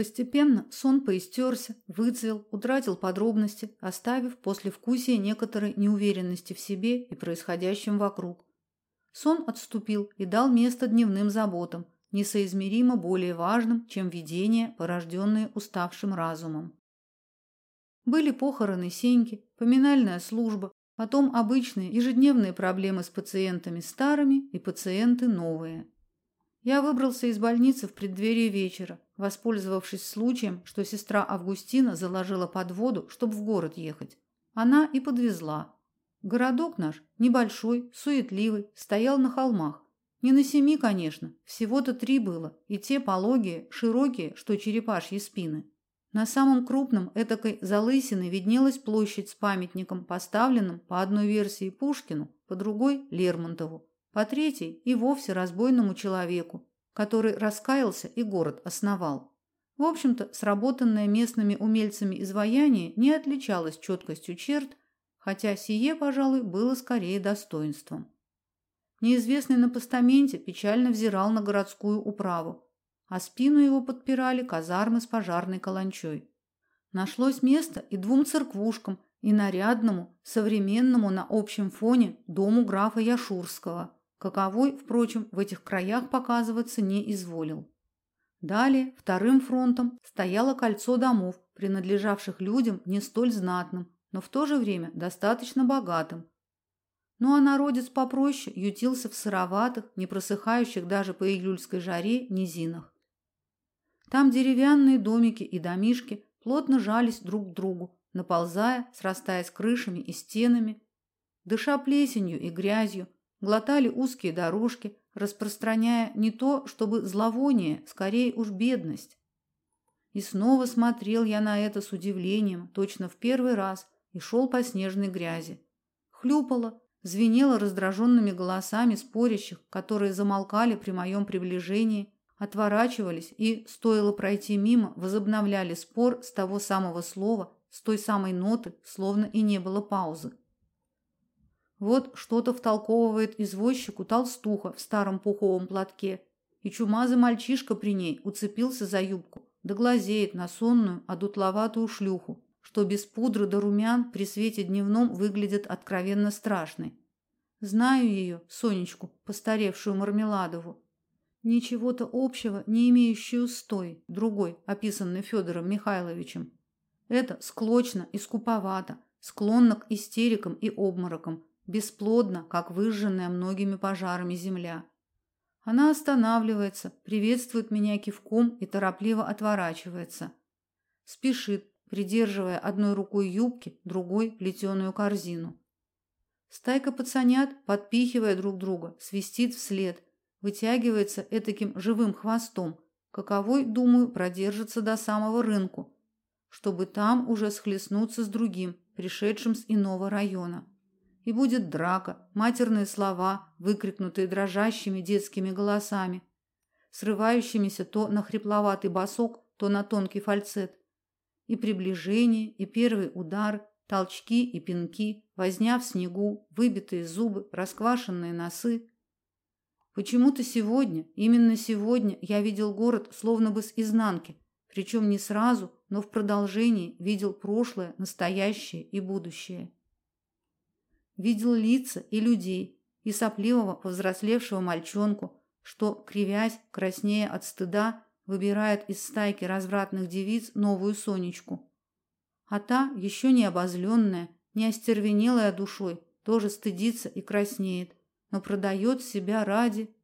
Постепенно сон поистерся, выцвел, утратил подробности, оставив после вкусия некоторой неуверенности в себе и происходящем вокруг. Сон отступил и дал место дневным заботам, несоизмеримо более важным, чем видения, порожденные уставшим разумом. Были похороны Сеньки, поминальная служба, потом обычные ежедневные проблемы с пациентами старыми и пациенты новые. Я выбрался из больницы в преддверии вечера, воспользовавшись случаем, что сестра Августина заложила подводу, чтобы в город ехать. Она и подвезла. Городок наш, небольшой, суетливый, стоял на холмах. Не на семи, конечно, всего-то три было, и те пологие, широкие, что черепашьи спины. На самом крупном этакой залысиной виднелась площадь с памятником, поставленным по одной версии Пушкину, по другой Лермонтову, по третьей и вовсе разбойному человеку, который раскаялся и город основал. В общем-то, сработанное местными умельцами изваяние не отличалось четкостью черт, хотя сие, пожалуй, было скорее достоинством. Неизвестный на постаменте печально взирал на городскую управу, а спину его подпирали казармы с пожарной каланчой. Нашлось место и двум церквушкам, и нарядному, современному на общем фоне дому графа Яшурского, каковой, впрочем, в этих краях показываться не изволил. Далее, вторым фронтом стояло кольцо домов, принадлежавших людям не столь знатным, но в то же время достаточно богатым. Ну а народец попроще ютился в сыроватых, не просыхающих даже по июльской жаре низинах. Там деревянные домики и домишки плотно жались друг к другу, наползая, срастаясь крышами и стенами, дыша плесенью и грязью, глотали узкие дорожки, распространяя не то, чтобы зловоние, скорее уж бедность. И снова смотрел я на это с удивлением, точно в первый раз, и шел по снежной грязи. Хлюпало, звенело раздраженными голосами спорящих, которые замолкали при моем приближении, отворачивались и, стоило пройти мимо, возобновляли спор с того самого слова, с той самой ноты, словно и не было паузы. Вот что-то втолковывает извозчику толстуха в старом пуховом платке, и чумазый мальчишка при ней уцепился за юбку, да глазеет на сонную, одутловатую шлюху, что без пудры до румян при свете дневном выглядит откровенно страшной. Знаю ее, Сонечку, постаревшую Мармеладову. Ничего-то общего, не имеющую с той, другой, описанной Федором Михайловичем. Это склочно и скуповато, склонно к истерикам и обморокам, бесплодно, как выжженная многими пожарами земля. Она останавливается, приветствует меня кивком и торопливо отворачивается. Спешит, придерживая одной рукой юбки, другой плетеную корзину. Стайка пацанят, подпихивая друг друга, свистит вслед, вытягивается этаким живым хвостом, каковой, думаю, продержится до самого рынку, чтобы там уже схлестнуться с другим, пришедшим с иного района. И будет драка, матерные слова, выкрикнутые дрожащими детскими голосами, срывающимися то на хрипловатый басок, то на тонкий фальцет и приближение, и первый удар, толчки и пинки, возня в снегу, выбитые зубы, расквашенные носы. Почему-то сегодня, именно сегодня я видел город словно бы с изнанки, причем не сразу, но в продолжении видел прошлое, настоящее и будущее. Видел лица и людей, и сопливого повзрослевшего мальчонку, что, кривясь, краснея от стыда, выбирает из стайки развратных девиц новую Сонечку. А та, еще не обозленная, не остервенелая душой, тоже стыдится и краснеет, но продает себя ради...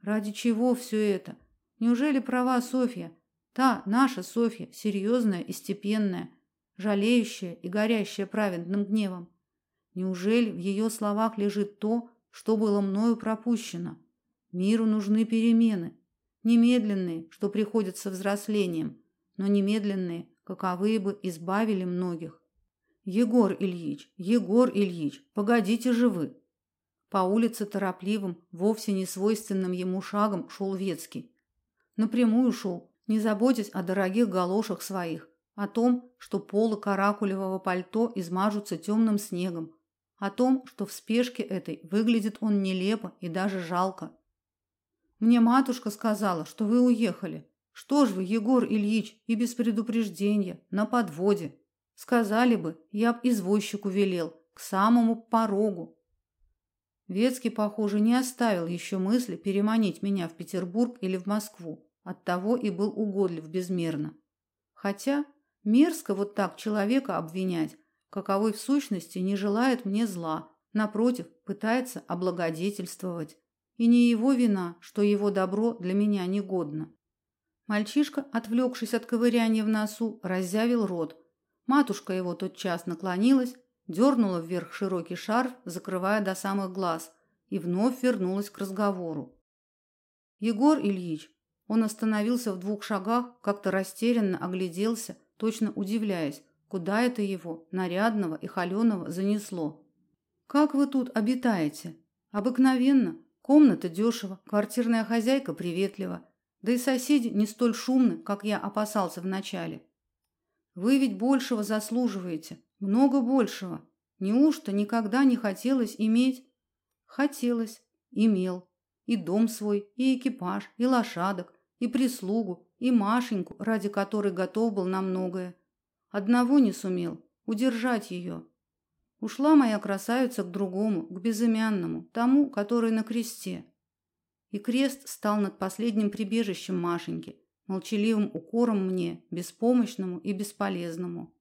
Ради чего все это? Неужели права Софья? Та, наша Софья, серьезная и степенная, жалеющая и горящая праведным гневом. Неужели в ее словах лежит то, что было мною пропущено? Миру нужны перемены, Немедленные, что приходят со взрослением, но немедленные, каковые бы избавили многих. Егор Ильич, Егор Ильич, погодите же вы. По улице торопливым, вовсе не свойственным ему шагом шел Ветский. Напрямую шел, не заботясь о дорогих галошах своих, о том, что полы каракулевого пальто измажутся темным снегом, о том, что в спешке этой выглядит он нелепо и даже жалко. Мне матушка сказала, что вы уехали. Что ж вы, Егор Ильич, и без предупреждения, на подводе. Сказали бы, я б извозчику велел, к самому порогу. Ветский, похоже, не оставил еще мысли переманить меня в Петербург или в Москву. Оттого и был угодлив безмерно. Хотя мерзко вот так человека обвинять, каковой в сущности не желает мне зла, напротив, пытается облагодетельствовать. И не его вина, что его добро для меня негодно. Мальчишка, отвлекшись от ковыряния в носу, раззявил рот. Матушка его тотчас наклонилась, дернула вверх широкий шарф, закрывая до самых глаз, и вновь вернулась к разговору. Егор Ильич, он остановился в двух шагах, как-то растерянно огляделся, точно удивляясь, куда это его, нарядного и холеного, занесло. Как вы тут обитаете? Обыкновенно, комната дешево, квартирная хозяйка приветлива, да и соседи не столь шумны, как я опасался вначале. Вы ведь большего заслуживаете, много большего. Неужто никогда не хотелось иметь? Хотелось, имел. И дом свой, и экипаж, и лошадок, и прислугу, и Машеньку, ради которой готов был на многое. Одного не сумел удержать ее. Ушла моя красавица к другому, к безымянному, тому, который на кресте. И крест стал над последним прибежищем Машеньки, молчаливым укором мне, беспомощному и бесполезному.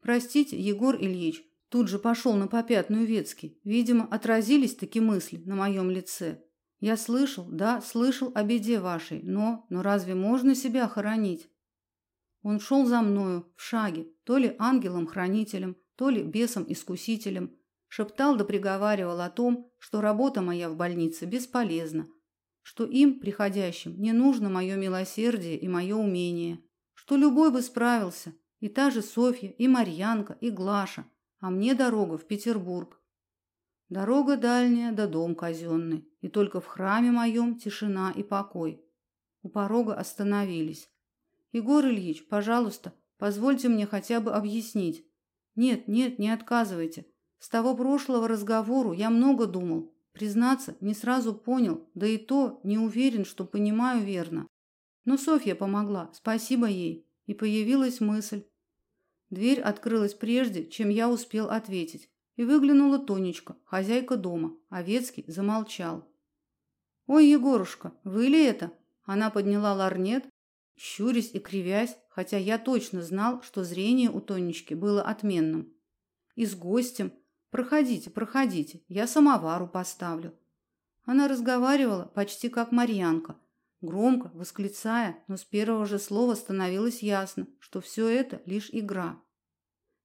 Простите, Егор Ильич, тут же пошел на попятную Ветский. Видимо, отразились такие мысли на моем лице. Я слышал, да, слышал о беде вашей, но, но разве можно себя хоронить? Он шел за мною в шаге, то ли ангелом-хранителем, то ли бесом-искусителем, шептал да приговаривал о том, что работа моя в больнице бесполезна, что им, приходящим, не нужно мое милосердие и мое умение, что любой бы справился, и та же Софья, и Марьянка, и Глаша, а мне дорога в Петербург. Дорога дальняя да дом казенный, и только в храме моем тишина и покой. У порога остановились. Егор Ильич, пожалуйста, позвольте мне хотя бы объяснить. Нет, нет, не отказывайте. С того прошлого разговору я много думал, Признаться, не сразу понял, да и то не уверен, что понимаю верно. Но Софья помогла, спасибо ей, и появилась мысль. Дверь открылась прежде, чем я успел ответить, и выглянула Тонечка, хозяйка дома. Овецкий замолчал. Ой, Егорушка, вы ли это? Она подняла ларнет, щурясь и кривясь, хотя я точно знал, что зрение у Тонечки было отменным. И с гостем, Проходите, проходите, я самовару поставлю. Она разговаривала почти как Марьянка, громко восклицая, но с первого же слова становилось ясно, что все это лишь игра.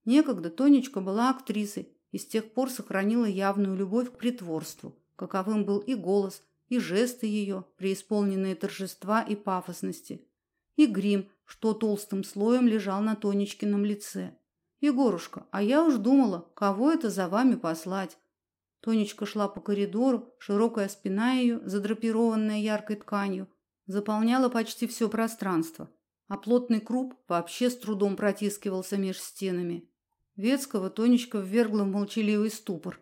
Некогда Тонечка была актрисой и с тех пор сохранила явную любовь к притворству, каковым был и голос, и жесты ее, преисполненные торжества и пафосности, и грим, что толстым слоем лежал на Тонечкином лице. Егорушка, а я уж думала, кого это за вами послать. Тонечка шла по коридору, широкая спина ее, задрапированная яркой тканью, заполняла почти все пространство, а плотный круп вообще с трудом протискивался меж стенами. Ветского Тонечка ввергла в молчаливый ступор,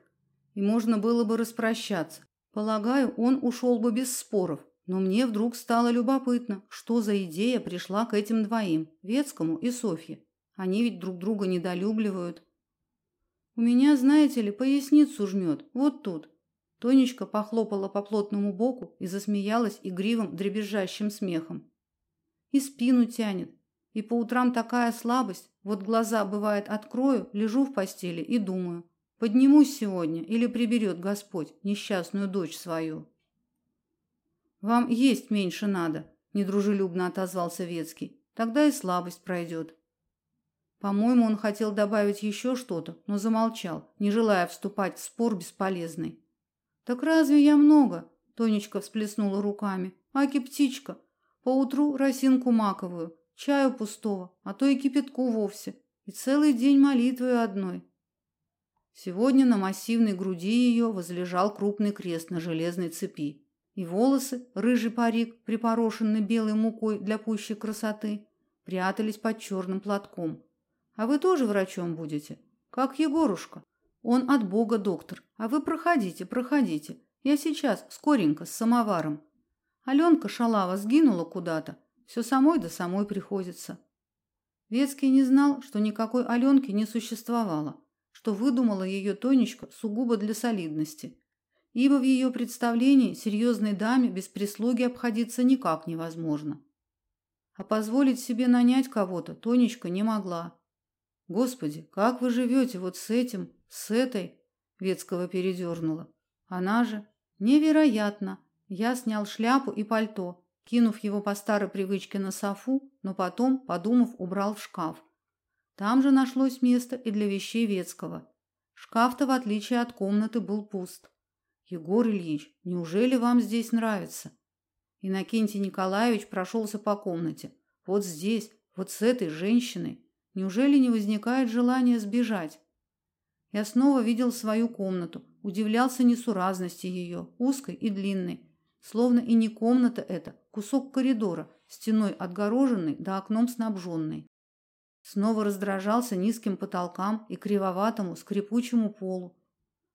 и можно было бы распрощаться. Полагаю, он ушел бы без споров, но мне вдруг стало любопытно, что за идея пришла к этим двоим, Ветскому и Софье. Они ведь друг друга недолюбливают. У меня, знаете ли, поясницу жмет. Вот тут. Тонечка похлопала по плотному боку и засмеялась игривым дребезжащим смехом. И спину тянет. И по утрам такая слабость. Вот глаза, бывает, открою, лежу в постели и думаю, поднимусь сегодня или приберет Господь несчастную дочь свою. Вам есть меньше надо, недружелюбно отозвался Ветский. Тогда и слабость пройдет. По-моему, он хотел добавить еще что-то, но замолчал, не желая вступать в спор бесполезный. Так разве я много? Тонечка всплеснула руками. Аки птичка. Поутру росинку маковую, чаю пустого, а то и кипятку вовсе, и целый день молитвы одной. Сегодня на массивной груди ее возлежал крупный крест на железной цепи, и волосы, рыжий парик, припорошенный белой мукой для пущей красоты, прятались под черным платком. А вы тоже врачом будете? Как Егорушка. Он от Бога доктор. А вы проходите, проходите. Я сейчас, скоренько, с самоваром. Аленка шалава сгинула куда-то. Все самой да самой приходится. Ветский не знал, что никакой Аленки не существовало, что выдумала ее Тонечка сугубо для солидности. Ибо в ее представлении серьезной даме без прислуги обходиться никак невозможно. А позволить себе нанять кого-то Тонечка не могла. Господи, как вы живете вот с этим, с этой? Ветского передернула. Она же невероятно. Я снял шляпу и пальто, кинув его по старой привычке на софу, но потом, подумав, убрал в шкаф. Там же нашлось место и для вещей Ветского. Шкаф-то, в отличие от комнаты, был пуст. Егор Ильич, неужели вам здесь нравится? Иннокентий Николаевич прошелся по комнате. Вот здесь, вот с этой женщиной. Неужели не возникает желания сбежать? Я снова видел свою комнату, удивлялся несуразности ее, узкой и длинной, словно и не комната эта, кусок коридора, стеной отгороженный да окном снабженный. Снова раздражался низким потолкам и кривоватому скрипучему полу,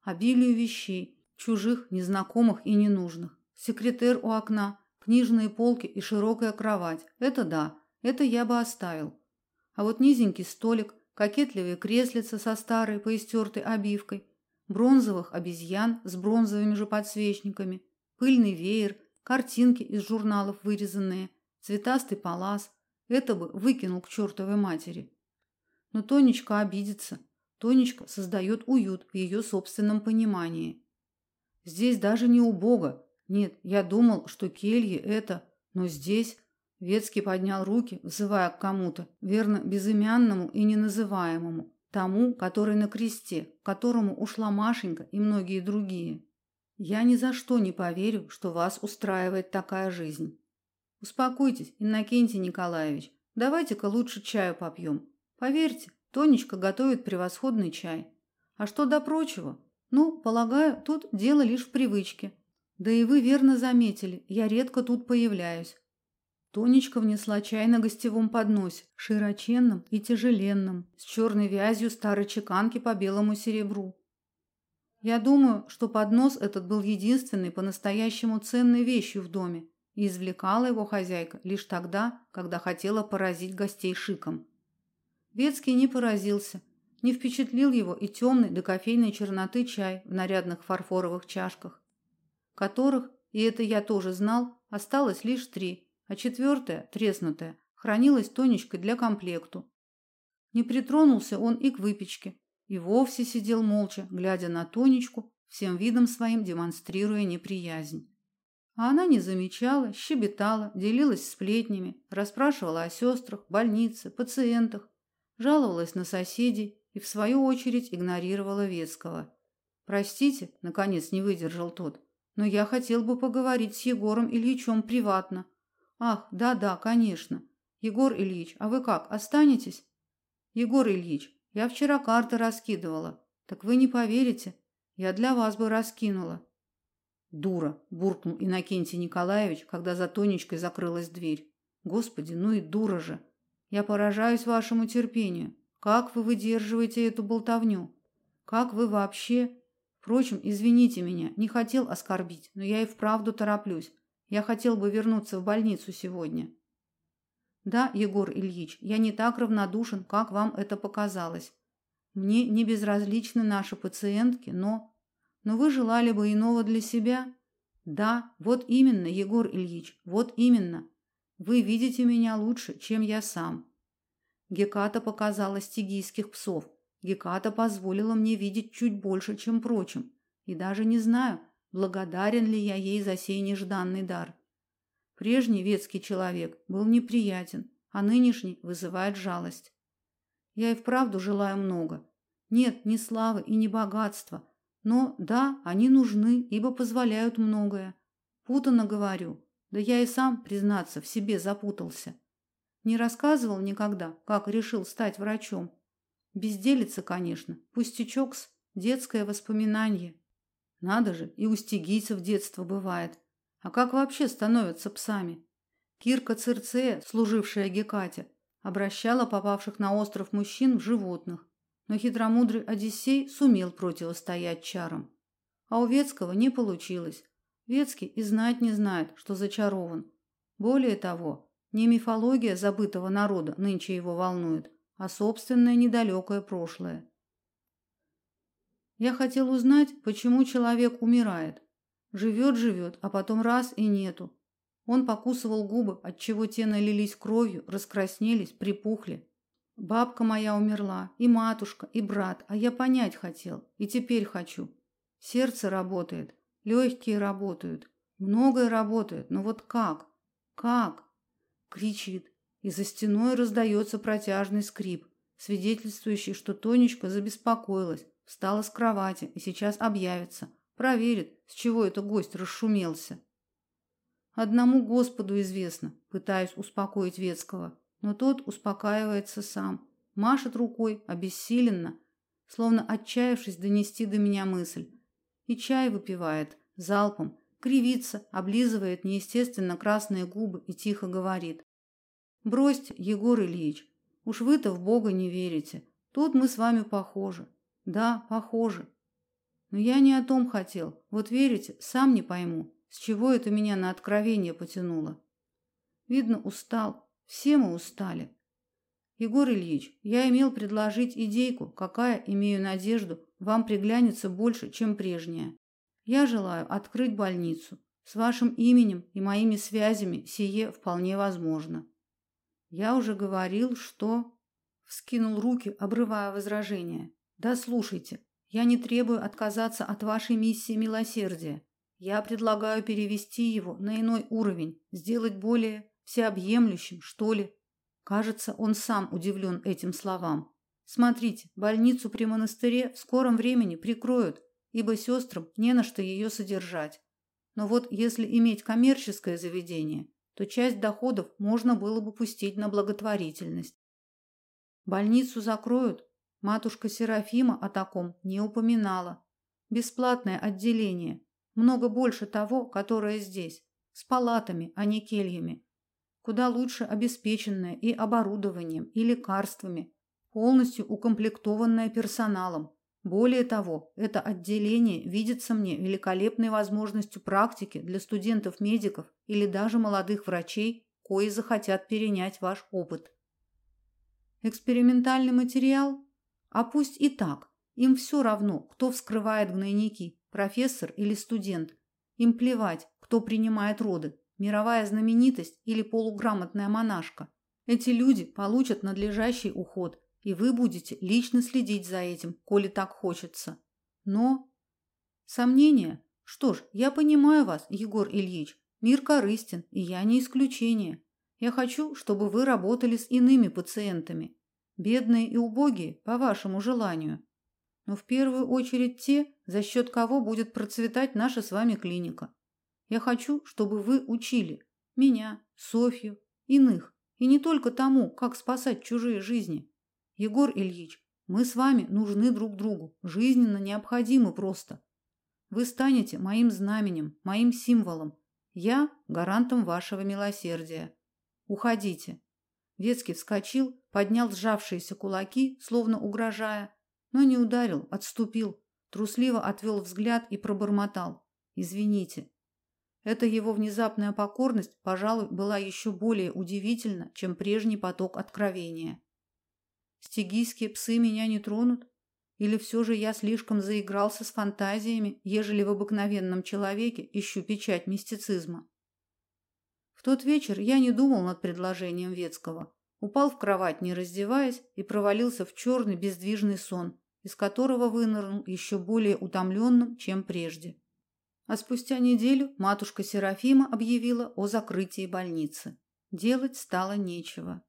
обилию вещей, чужих, незнакомых и ненужных. Секретер у окна, книжные полки и широкая кровать. Это да, это я бы оставил. А вот низенький столик, кокетливые креслица со старой поистертой обивкой, бронзовых обезьян с бронзовыми же подсвечниками, пыльный веер, картинки из журналов вырезанные, цветастый палас. Это бы выкинул к чертовой матери. Но Тонечка обидится. Тонечка создает уют в ее собственном понимании. Здесь даже не убого. Нет, я думал, что кельи это, но здесь Ветский поднял руки, взывая к кому-то, верно, безымянному и неназываемому, тому, который на кресте, к которому ушла Машенька и многие другие. Я ни за что не поверю, что вас устраивает такая жизнь. Успокойтесь, Иннокентий Николаевич. Давайте-ка лучше чаю попьем. Поверьте, Тонечка готовит превосходный чай. А что до прочего? Ну, полагаю, тут дело лишь в привычке. Да и вы верно заметили, я редко тут появляюсь. Тонечка внесла чай на гостевом подносе, широченном и тяжеленном, с черной вязью старой чеканки по белому серебру. Я думаю, что поднос этот был единственной по-настоящему ценной вещью в доме, и извлекала его хозяйка лишь тогда, когда хотела поразить гостей шиком. Ветский не поразился, не впечатлил его и темный до кофейной черноты чай в нарядных фарфоровых чашках, которых, и это я тоже знал, осталось лишь три, а четвертая, треснутая, хранилась Тонечкой для комплекту. Не притронулся он и к выпечке, и вовсе сидел молча, глядя на Тонечку, всем видом своим демонстрируя неприязнь. А она не замечала, щебетала, делилась сплетнями, расспрашивала о сестрах, больнице, пациентах, жаловалась на соседей и в свою очередь игнорировала Ветского. Простите, наконец не выдержал тот. Но я хотел бы поговорить с Егором Ильичем приватно. Ах, да-да, конечно. Егор Ильич, а вы как, останетесь? Егор Ильич, я вчера карты раскидывала. Так вы не поверите, я для вас бы раскинула. Дура, буркнул Иннокентий Николаевич, когда за Тонечкой закрылась дверь. Господи, ну и дура же. Я поражаюсь вашему терпению. Как вы выдерживаете эту болтовню? Как вы вообще? Впрочем, извините меня, не хотел оскорбить, но я и вправду тороплюсь. Я хотел бы вернуться в больницу сегодня. Да, Егор Ильич, я не так равнодушен, как вам это показалось. Мне не безразличны наши пациентки, но но вы желали бы иного для себя? Да, вот именно, Егор Ильич, вот именно. Вы видите меня лучше, чем я сам. Геката показала стигийских псов. Геката позволила мне видеть чуть больше, чем прочим. И даже не знаю, благодарен ли я ей за сей нежданный дар. Прежний ветский человек был неприятен, а нынешний вызывает жалость. Я и вправду желаю много. Нет, ни славы и ни богатства, но да, они нужны, ибо позволяют многое. Путано говорю. Да я и сам, признаться, в себе запутался. Не рассказывал никогда, как решил стать врачом. Безделица, конечно, пустячок-с, детское воспоминание. Надо же, и у стигийцев детство бывает. А как вообще становятся псами? Кирка Цирцея, служившая Гекате, обращала попавших на остров мужчин в животных, но хитромудрый Одиссей сумел противостоять чарам. А у Ветского не получилось. Ветский и знать не знает, что зачарован. Более того, Не мифология забытого народа нынче его волнует, а собственное недалекое прошлое. Я хотел узнать, почему человек умирает. Живет, живет, а потом раз и нету. Он покусывал губы, отчего те налились кровью, раскраснелись, припухли. Бабка моя умерла, и матушка, и брат, а я понять хотел, и теперь хочу. Сердце работает, легкие работают, многое работает, но вот как? Как? Кричит, и за стеной раздается протяжный скрип, свидетельствующий, что Тонечка забеспокоилась, встала с кровати и сейчас объявится, проверит, с чего это гость расшумелся. Одному Господу известно, пытаюсь успокоить Ветского, но тот успокаивается сам, машет рукой обессиленно, словно отчаявшись донести до меня мысль. И чай выпивает залпом, кривится, облизывает неестественно красные губы и тихо говорит: "Бросьте, Егор Ильич, уж вы-то в Бога не верите. Тут мы с вами похожи. Да, похожи. Но я не о том хотел. Вот верите, сам не пойму, с чего это меня на откровение потянуло. Видно, устал. Все мы устали. Егор Ильич, я имел предложить идейку, какая, имею надежду, вам приглянется больше, чем прежняя. Я желаю открыть больницу. С вашим именем и моими связями сие вполне возможно. Я уже говорил, что вскинул руки, обрывая возражение. Да слушайте, я не требую отказаться от вашей миссии милосердия. Я предлагаю перевести его на иной уровень, сделать более всеобъемлющим, что ли. Кажется, он сам удивлен этим словам. Смотрите, больницу при монастыре в скором времени прикроют, ибо сестрам не на что ее содержать. Но вот если иметь коммерческое заведение, то часть доходов можно было бы пустить на благотворительность. Больницу закроют, Матушка Серафима о таком не упоминала. Бесплатное отделение, много больше того, которое здесь, с палатами, а не кельями. Куда лучше обеспеченное и оборудованием, и лекарствами, полностью укомплектованное персоналом. Более того, это отделение видится мне великолепной возможностью практики для студентов-медиков или даже молодых врачей, кои захотят перенять ваш опыт. Экспериментальный материал а пусть и так. Им все равно, кто вскрывает гнойники, профессор или студент. Им плевать, кто принимает роды, мировая знаменитость или полуграмотная монашка. Эти люди получат надлежащий уход, и вы будете лично следить за этим, коли так хочется. Но сомнения? Что ж, я понимаю вас, Егор Ильич. Мир корыстен, и я не исключение. Я хочу, чтобы вы работали с иными пациентами, Бедные и убогие, по вашему желанию. Но в первую очередь те, за счет кого будет процветать наша с вами клиника. Я хочу, чтобы вы учили меня, Софью, иных, и не только тому, как спасать чужие жизни. Егор Ильич, мы с вами нужны друг другу, жизненно необходимы просто. Вы станете моим знаменем, моим символом. Я гарантом вашего милосердия. Уходите. Ветский вскочил, поднял сжавшиеся кулаки, словно угрожая, но не ударил, отступил, трусливо отвел взгляд и пробормотал: "Извините". Эта его внезапная покорность, пожалуй, была еще более удивительна, чем прежний поток откровения. Стигийские псы меня не тронут, или все же я слишком заигрался с фантазиями, ежели в обыкновенном человеке ищу печать мистицизма? В тот вечер я не думал над предложением Ветского. Упал в кровать, не раздеваясь, и провалился в черный бездвижный сон, из которого вынырнул еще более утомленным, чем прежде. А спустя неделю матушка Серафима объявила о закрытии больницы. Делать стало нечего.